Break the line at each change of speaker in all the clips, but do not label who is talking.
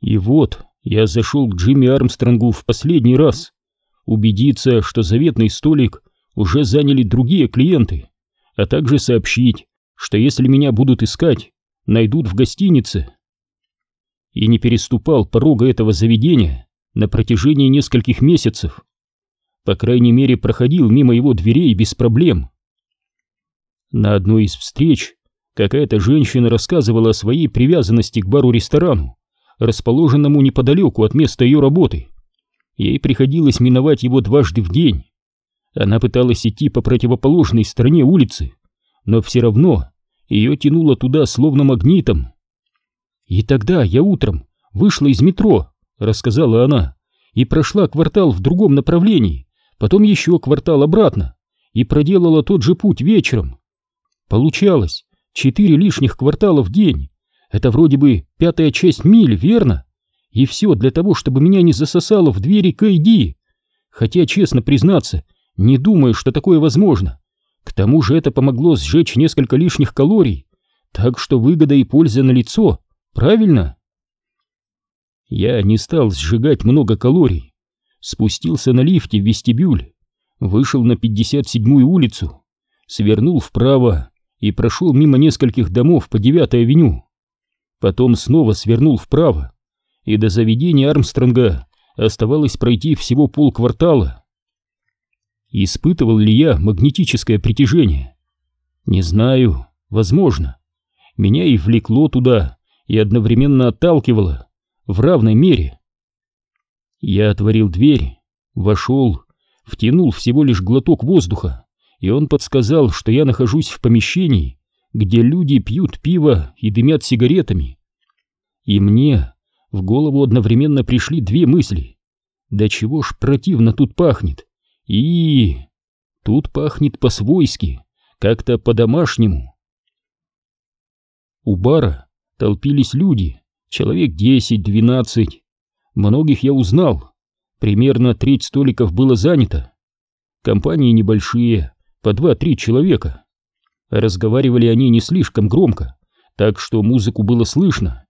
И вот я зашел к Джимми Армстронгу в последний раз, убедиться, что заветный столик уже заняли другие клиенты, а также сообщить, что если меня будут искать, найдут в гостинице. И не переступал порога этого заведения на протяжении нескольких месяцев. По крайней мере, проходил мимо его дверей без проблем. На одной из встреч какая-то женщина рассказывала о своей привязанности к бару-ресторану, расположенному неподалеку от места ее работы. Ей приходилось миновать его дважды в день. Она пыталась идти по противоположной стороне улицы, но все равно ее тянуло туда словно магнитом. «И тогда я утром вышла из метро», — рассказала она, «и прошла квартал в другом направлении, потом еще квартал обратно, и проделала тот же путь вечером. Получалось четыре лишних квартала в день, это вроде бы пятая часть мили, верно? И все для того, чтобы меня не засосало в двери Кайди. Хотя, честно признаться, не думаю, что такое возможно. К тому же это помогло сжечь несколько лишних калорий, так что выгода и польза на лицо, правильно? Я не стал сжигать много калорий. Спустился на лифте в вестибюль, вышел на 57-ю улицу, свернул вправо и прошел мимо нескольких домов по 9-й авеню потом снова свернул вправо, и до заведения Армстронга оставалось пройти всего полквартала. Испытывал ли я магнетическое притяжение? Не знаю, возможно. Меня и влекло туда, и одновременно отталкивало, в равной мере. Я отворил дверь, вошел, втянул всего лишь глоток воздуха, и он подсказал, что я нахожусь в помещении, где люди пьют пиво и дымят сигаретами. И мне в голову одновременно пришли две мысли. Да чего ж противно тут пахнет. И... Тут пахнет по-свойски, как-то по-домашнему. У бара толпились люди, человек десять-двенадцать. Многих я узнал. Примерно треть столиков было занято. Компании небольшие, по два-три человека. Разговаривали они не слишком громко, так что музыку было слышно.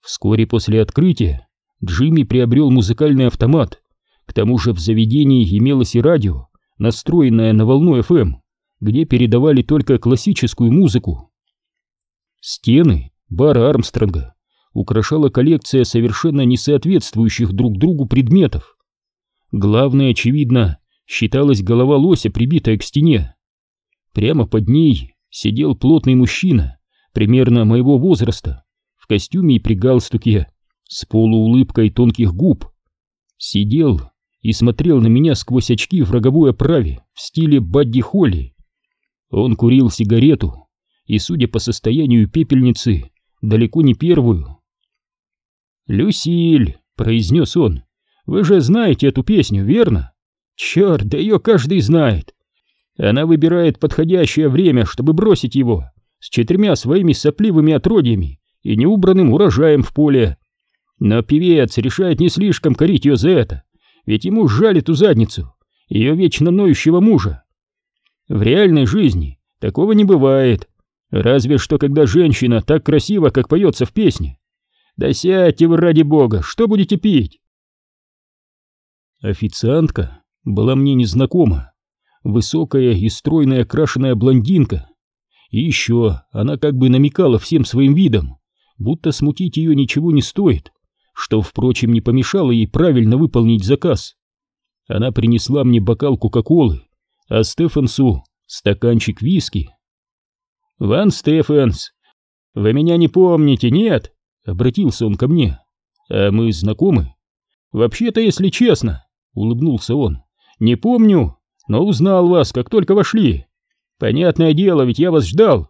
Вскоре после открытия Джимми приобрел музыкальный автомат. К тому же в заведении имелось и радио, настроенное на волну FM, где передавали только классическую музыку. Стены бара Армстронга украшала коллекция совершенно не соответствующих друг другу предметов. Главное, очевидно, считалась голова лося, прибитая к стене. Прямо под ней сидел плотный мужчина, примерно моего возраста, в костюме и при галстуке, с полуулыбкой тонких губ. Сидел и смотрел на меня сквозь очки в роговой оправе в стиле Бадди Холли. Он курил сигарету и, судя по состоянию пепельницы, далеко не первую. «Люсиль», — произнес он, — «вы же знаете эту песню, верно? Черт, да ее каждый знает. Она выбирает подходящее время, чтобы бросить его с четырьмя своими сопливыми отродьями и неубранным урожаем в поле. Но певец решает не слишком корить ее за это, ведь ему жаль эту задницу, ее вечно ноющего мужа. В реальной жизни такого не бывает, разве что когда женщина так красива, как поется в песне. Да сядьте вы ради бога, что будете пить? Официантка была мне незнакома высокая и стройная крашеная блондинка. И еще она как бы намекала всем своим видом, будто смутить ее ничего не стоит, что, впрочем, не помешало ей правильно выполнить заказ. Она принесла мне бокал Кока-Колы, а Стефансу стаканчик виски. «Ван Стефанс, вы меня не помните, нет?» — обратился он ко мне. «А мы знакомы?» «Вообще-то, если честно», — улыбнулся он, — «не помню, но узнал вас, как только вошли. Понятное дело, ведь я вас ждал.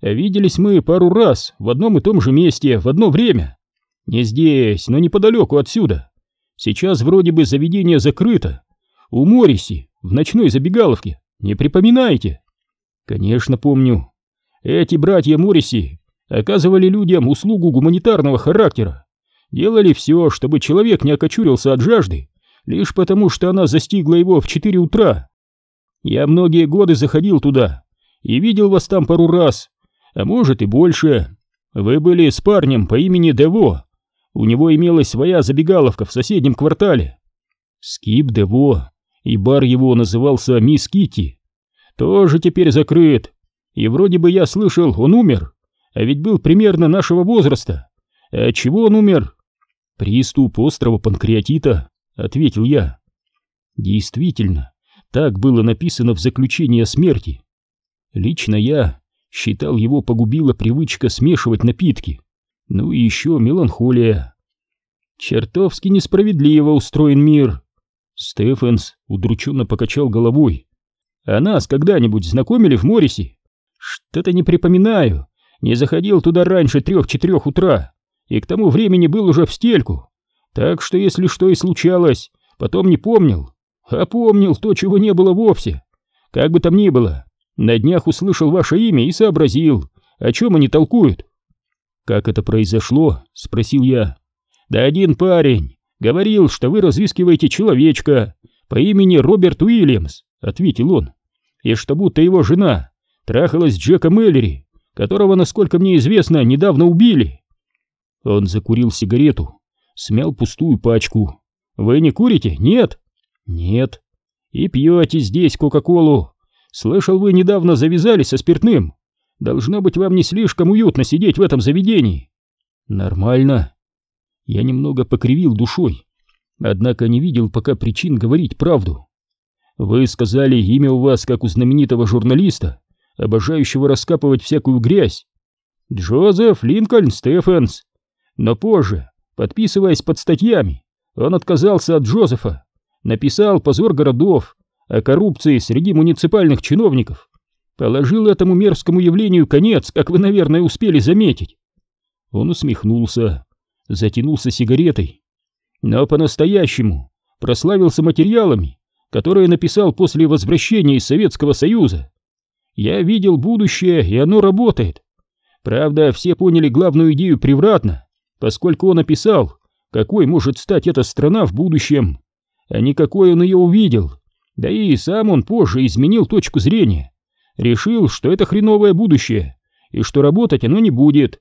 Виделись мы пару раз в одном и том же месте в одно время. Не здесь, но неподалеку отсюда. Сейчас вроде бы заведение закрыто. У Мориси, в ночной забегаловке. Не припоминаете? Конечно, помню. Эти братья Мориси оказывали людям услугу гуманитарного характера. Делали все, чтобы человек не окочурился от жажды, лишь потому, что она застигла его в четыре утра. Я многие годы заходил туда и видел вас там пару раз, а может и больше. Вы были с парнем по имени Дево. У него имелась своя забегаловка в соседнем квартале. Скип Дево, и бар его назывался Мисс Китти. Тоже теперь закрыт. И вроде бы я слышал, он умер, а ведь был примерно нашего возраста. А чего он умер? Приступ острого панкреатита, ответил я. Действительно, так было написано в заключении о смерти. Лично я считал его погубила привычка смешивать напитки. Ну и еще меланхолия. Чертовски несправедливо устроен мир. Стефенс удрученно покачал головой. А нас когда-нибудь знакомили в Морисе? Что-то не припоминаю. Не заходил туда раньше трех-четырех утра, и к тому времени был уже в стельку. Так что если что и случалось, потом не помнил. А помнил то, чего не было вовсе. Как бы там ни было, на днях услышал ваше имя и сообразил, о чем они толкуют. Как это произошло? Спросил я. Да один парень говорил, что вы разыскиваете человечка по имени Роберт Уильямс, ответил он, и что будто его жена трахалась с Джеком Эллери, которого, насколько мне известно, недавно убили. Он закурил сигарету, смял пустую пачку. Вы не курите? Нет? Нет. И пьете здесь Кока-Колу. Слышал, вы недавно завязали со спиртным. Должно быть, вам не слишком уютно сидеть в этом заведении. Нормально. Я немного покривил душой, однако не видел пока причин говорить правду. Вы сказали, имя у вас, как у знаменитого журналиста, обожающего раскапывать всякую грязь. Джозеф Линкольн Стефенс. Но позже, подписываясь под статьями, он отказался от Джозефа, написал «Позор городов», о коррупции среди муниципальных чиновников, положил этому мерзкому явлению конец, как вы, наверное, успели заметить. Он усмехнулся, затянулся сигаретой, но по-настоящему прославился материалами, которые написал после возвращения из Советского Союза. Я видел будущее, и оно работает. Правда, все поняли главную идею превратно, поскольку он описал, какой может стать эта страна в будущем, а не какой он ее увидел. Да и сам он позже изменил точку зрения. Решил, что это хреновое будущее, и что работать оно не будет.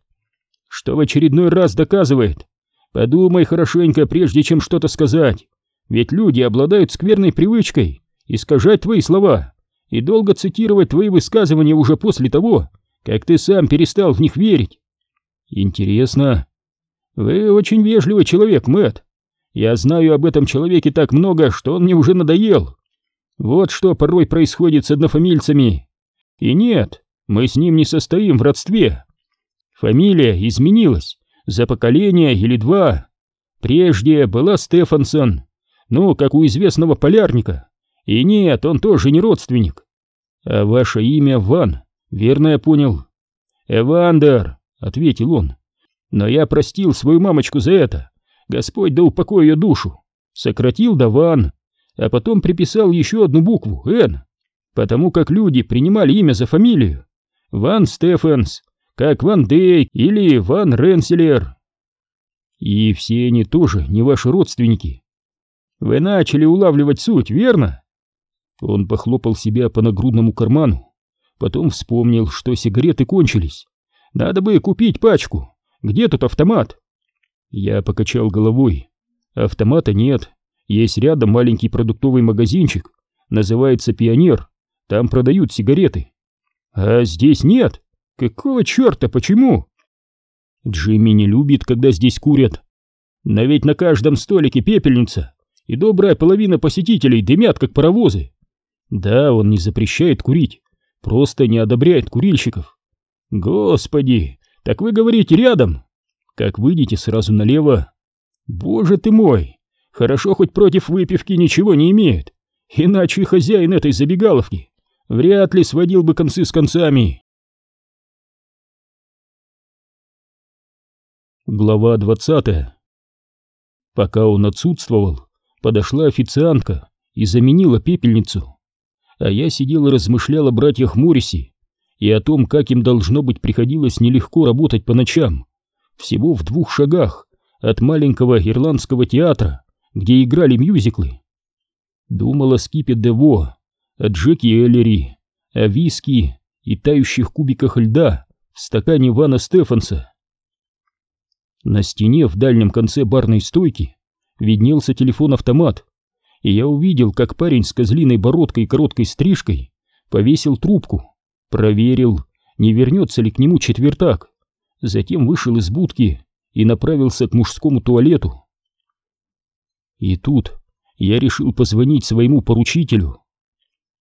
Что в очередной раз доказывает. Подумай хорошенько, прежде чем что-то сказать. Ведь люди обладают скверной привычкой искажать твои слова и долго цитировать твои высказывания уже после того, как ты сам перестал в них верить. Интересно. Вы очень вежливый человек, Мэтт. Я знаю об этом человеке так много, что он мне уже надоел. Вот что порой происходит с однофамильцами. И нет, мы с ним не состоим в родстве. Фамилия изменилась за поколение или два. Прежде была Стефансон, ну, как у известного полярника. И нет, он тоже не родственник. А ваше имя Ван, верно я понял? Эвандер, ответил он. Но я простил свою мамочку за это. Господь да упокой ее душу. Сократил до Ван а потом приписал еще одну букву «Н», потому как люди принимали имя за фамилию. Ван Стефенс, как Ван Дейк или Ван Ренселер. И все они тоже не ваши родственники. Вы начали улавливать суть, верно? Он похлопал себя по нагрудному карману, потом вспомнил, что сигареты кончились. Надо бы купить пачку. Где тут автомат? Я покачал головой. Автомата нет, есть рядом маленький продуктовый магазинчик, называется «Пионер», там продают сигареты. А здесь нет. Какого черта, почему? Джимми не любит, когда здесь курят. Но ведь на каждом столике пепельница, и добрая половина посетителей дымят, как паровозы. Да, он не запрещает курить, просто не одобряет курильщиков. Господи, так вы говорите рядом? Как выйдете сразу налево? Боже ты мой, Хорошо, хоть против выпивки ничего не имеет, иначе хозяин этой забегаловки вряд ли сводил бы концы с концами. Глава двадцатая. Пока он отсутствовал, подошла официантка и заменила пепельницу, а я сидел и размышлял о братьях Морриси и о том, как им должно быть приходилось нелегко работать по ночам, всего в двух шагах от маленького ирландского театра, где играли мюзиклы. Думал о Скипе Дево, о Джеки Эллери, о виски и тающих кубиках льда в стакане Вана Стефанса. На стене в дальнем конце барной стойки виднелся телефон-автомат, и я увидел, как парень с козлиной бородкой и короткой стрижкой повесил трубку, проверил, не вернется ли к нему четвертак, затем вышел из будки и направился к мужскому туалету. И тут я решил позвонить своему поручителю.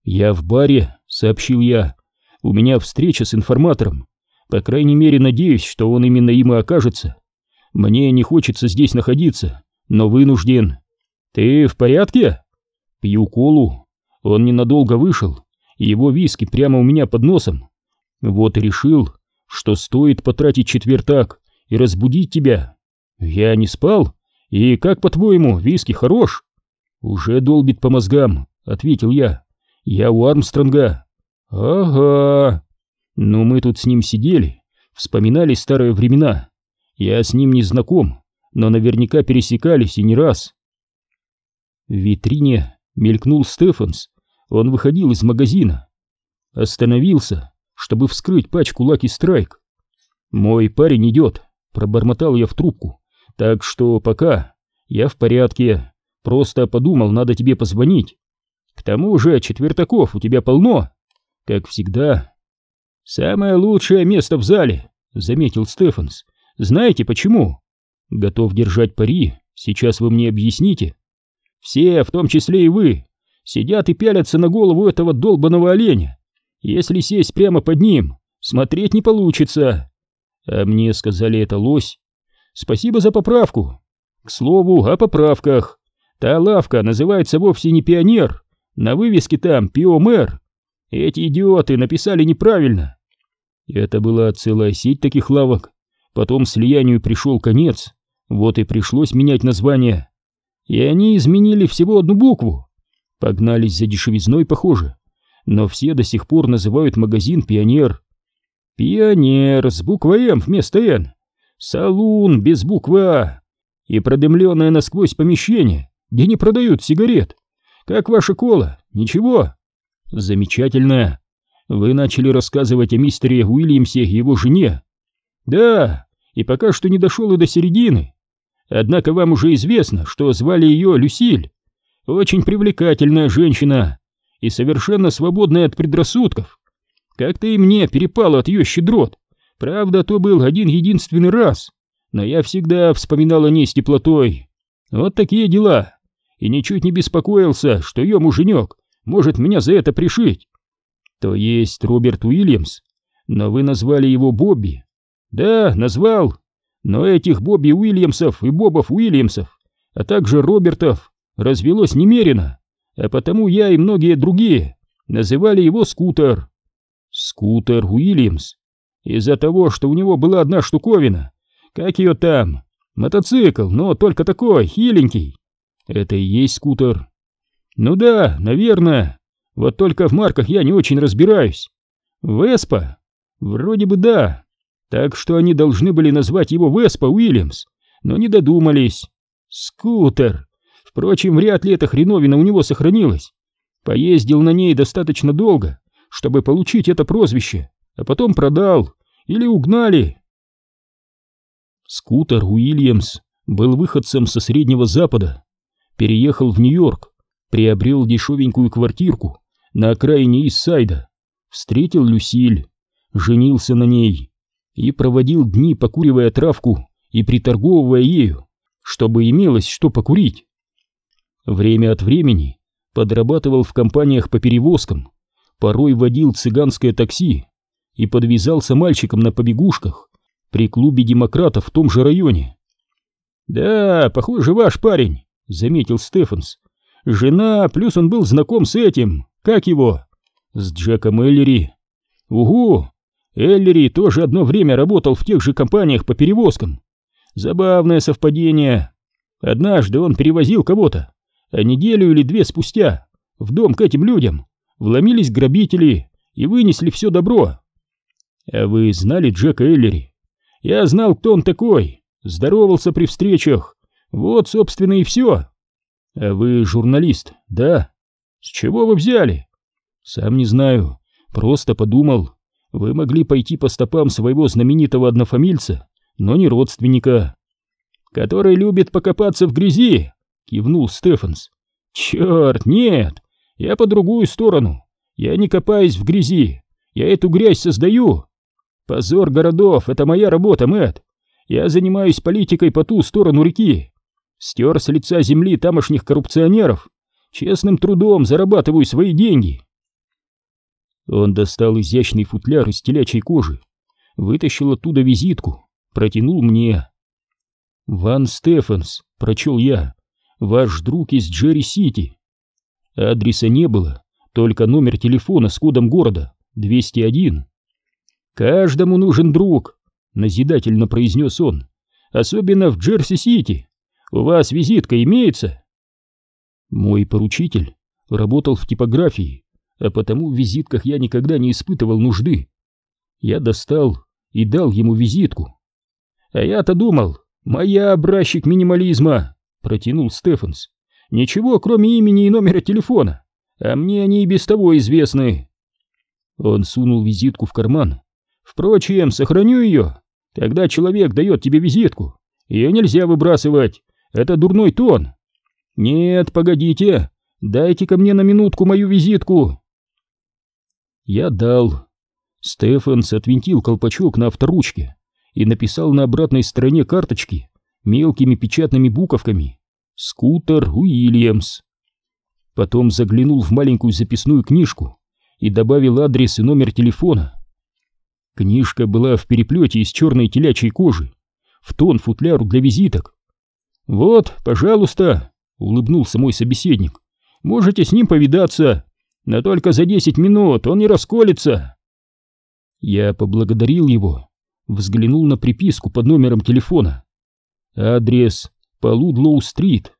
«Я в баре», — сообщил я, — «у меня встреча с информатором. По крайней мере, надеюсь, что он именно им и окажется. Мне не хочется здесь находиться, но вынужден. Ты в порядке?» Пью колу. Он ненадолго вышел, его виски прямо у меня под носом. Вот и решил, что стоит потратить четвертак и разбудить тебя. Я не спал, и как, по-твоему, виски хорош? Уже долбит по мозгам, ответил я. Я у Армстронга. Ага. Ну, мы тут с ним сидели, вспоминали старые времена. Я с ним не знаком, но наверняка пересекались и не раз. В витрине мелькнул Стефанс. Он выходил из магазина. Остановился, чтобы вскрыть пачку Лаки Страйк. «Мой парень идет», — пробормотал я в трубку. «Так что пока я в порядке. Просто подумал, надо тебе позвонить. К тому же четвертаков у тебя полно, как всегда». «Самое лучшее место в зале», — заметил Стефанс. «Знаете почему?» «Готов держать пари. Сейчас вы мне объясните». «Все, в том числе и вы, сидят и пялятся на голову этого долбаного оленя. Если сесть прямо под ним, смотреть не получится. А мне сказали это лось. Спасибо за поправку. К слову, о поправках. Та лавка называется вовсе не пионер. На вывеске там пиомер. Эти идиоты написали неправильно. Это была целая сеть таких лавок. Потом слиянию пришел конец. Вот и пришлось менять название. И они изменили всего одну букву. Погнались за дешевизной, похоже. Но все до сих пор называют магазин «Пионер». «Пионер» с буквой «М» вместо «Н». «Салун» без буквы «А». И продымленное насквозь помещение, где не продают сигарет. Как ваша кола? Ничего? Замечательно. Вы начали рассказывать о мистере Уильямсе и его жене. Да, и пока что не дошел и до середины. Однако вам уже известно, что звали ее Люсиль. Очень привлекательная женщина и совершенно свободная от предрассудков. Как-то и мне перепало от ее щедрот. Правда, то был один единственный раз, но я всегда вспоминал о ней с теплотой. Вот такие дела. И ничуть не беспокоился, что ее муженек может меня за это пришить. То есть Роберт Уильямс, но вы назвали его Бобби. Да, назвал. Но этих Бобби Уильямсов и Бобов Уильямсов, а также Робертов развелось немерено, а потому я и многие другие называли его скутер. Скутер Уильямс. Из-за того, что у него была одна штуковина. Как ее там? Мотоцикл, но только такой, хиленький. Это и есть скутер. Ну да, наверное. Вот только в марках я не очень разбираюсь. Веспа? Вроде бы да. Так что они должны были назвать его Веспа Уильямс, но не додумались. Скутер. Впрочем, вряд ли эта хреновина у него сохранилась. Поездил на ней достаточно долго, чтобы получить это прозвище, а потом продал или угнали. Скутер Уильямс был выходцем со Среднего Запада, переехал в Нью-Йорк, приобрел дешевенькую квартирку на окраине Иссайда, встретил Люсиль, женился на ней и проводил дни, покуривая травку и приторговывая ею, чтобы имелось что покурить. Время от времени подрабатывал в компаниях по перевозкам, порой водил цыганское такси и подвязался мальчиком на побегушках при клубе демократов в том же районе. «Да, похоже, ваш парень», — заметил Стефанс. «Жена, плюс он был знаком с этим, как его?» «С Джеком Эллери». «Угу, Эллери тоже одно время работал в тех же компаниях по перевозкам. Забавное совпадение. Однажды он перевозил кого-то, а неделю или две спустя в дом к этим людям вломились грабители и вынесли все добро. А вы знали Джека Эллери? Я знал, кто он такой, здоровался при встречах, вот, собственно, и все. А вы журналист, да? С чего вы взяли? Сам не знаю, просто подумал. Вы могли пойти по стопам своего знаменитого однофамильца, но не родственника. который любит покопаться в грязи?» — кивнул Стефанс. «Черт, нет! Я по другую сторону. Я не копаюсь в грязи. Я эту грязь создаю. Позор городов — это моя работа, Мэтт. Я занимаюсь политикой по ту сторону реки. Стер с лица земли тамошних коррупционеров. Честным трудом зарабатываю свои деньги». Он достал изящный футляр из телячьей кожи, вытащил оттуда визитку, протянул мне. «Ван Стефанс», — прочел я, — «ваш друг из Джерри-Сити». Адреса не было, только номер телефона с кодом города 201. «Каждому нужен друг», — назидательно произнес он, — «особенно в Джерси-Сити. У вас визитка имеется?» Мой поручитель работал в типографии, а потому в визитках я никогда не испытывал нужды. Я достал и дал ему визитку. «А я-то думал, моя образчик минимализма», — протянул Стефанс. «Ничего, кроме имени и номера телефона, а мне они и без того известны». Он сунул визитку в карман. «Впрочем, сохраню ее. Когда человек дает тебе визитку, ее нельзя выбрасывать. Это дурной тон». «Нет, погодите, дайте-ка мне на минутку мою визитку». Я дал. Стефанс отвинтил колпачок на авторучке и написал на обратной стороне карточки мелкими печатными буковками «Скутер Уильямс». Потом заглянул в маленькую записную книжку и добавил адрес и номер телефона. Книжка была в переплете из черной телячьей кожи, в тон футляру для визиток. «Вот, пожалуйста», — улыбнулся мой собеседник, — «можете с ним повидаться, но только за десять минут он не расколется». Я поблагодарил его, взглянул на приписку под номером телефона. Адрес по Лудлоу-стрит.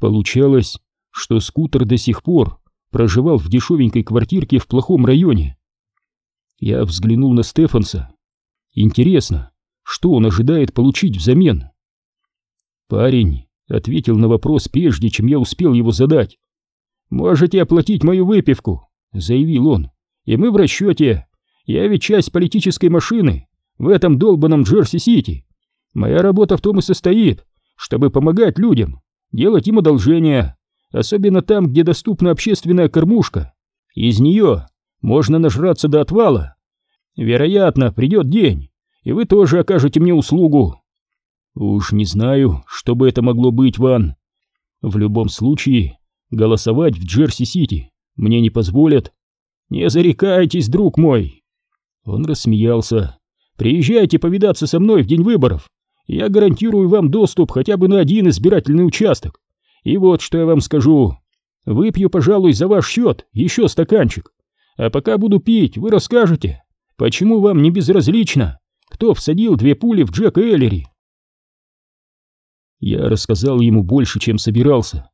Получалось, что скутер до сих пор проживал в дешевенькой квартирке в плохом районе. Я взглянул на Стефанса. Интересно, что он ожидает получить взамен? Парень ответил на вопрос прежде, чем я успел его задать. «Можете оплатить мою выпивку», — заявил он, — «и мы в расчете. Я ведь часть политической машины в этом долбанном Джерси-Сити. Моя работа в том и состоит, чтобы помогать людям, делать им одолжения, особенно там, где доступна общественная кормушка. Из нее можно нажраться до отвала. Вероятно, придет день, и вы тоже окажете мне услугу. Уж не знаю, что бы это могло быть, Ван. В любом случае, голосовать в Джерси-Сити мне не позволят. Не зарекайтесь, друг мой. Он рассмеялся. Приезжайте повидаться со мной в день выборов. Я гарантирую вам доступ хотя бы на один избирательный участок. И вот что я вам скажу. Выпью, пожалуй, за ваш счет еще стаканчик. А пока буду пить, вы расскажете, почему вам не безразлично, кто всадил две пули в Джека Эллери. Я рассказал ему больше, чем собирался.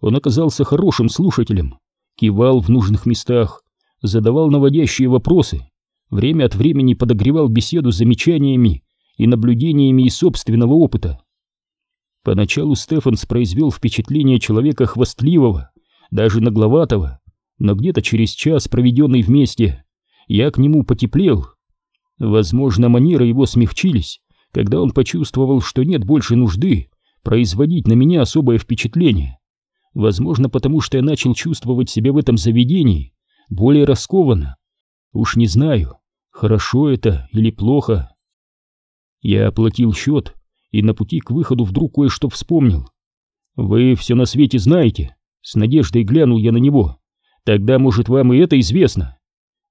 Он оказался хорошим слушателем, кивал в нужных местах, задавал наводящие вопросы, время от времени подогревал беседу замечаниями и наблюдениями из собственного опыта. Поначалу Стефанс произвел впечатление человека хвастливого, даже нагловатого, но где-то через час, проведенный вместе, я к нему потеплел. Возможно, манеры его смягчились, когда он почувствовал, что нет больше нужды производить на меня особое впечатление. Возможно, потому что я начал чувствовать себя в этом заведении более раскованно. Уж не знаю, хорошо это или плохо. Я оплатил счет и на пути к выходу вдруг кое-что вспомнил. «Вы все на свете знаете?» С надеждой глянул я на него. «Тогда, может, вам и это известно?»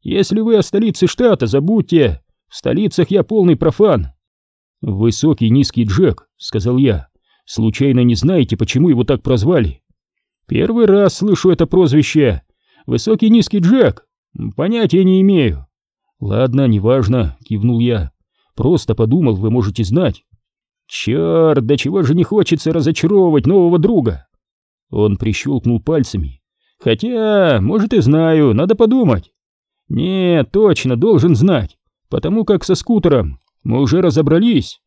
«Если вы о столице штата, забудьте! В столицах я полный профан!» «Высокий низкий Джек», — сказал я. «Случайно не знаете, почему его так прозвали?» «Первый раз слышу это прозвище. Высокий низкий Джек. Понятия не имею». «Ладно, неважно», — кивнул я. «Просто подумал, вы можете знать». Черт, да чего же не хочется разочаровывать нового друга? Он прищелкнул пальцами. Хотя, может и знаю, надо подумать. Нет, точно, должен знать, потому как со скутером мы уже разобрались.